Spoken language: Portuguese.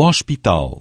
hospital.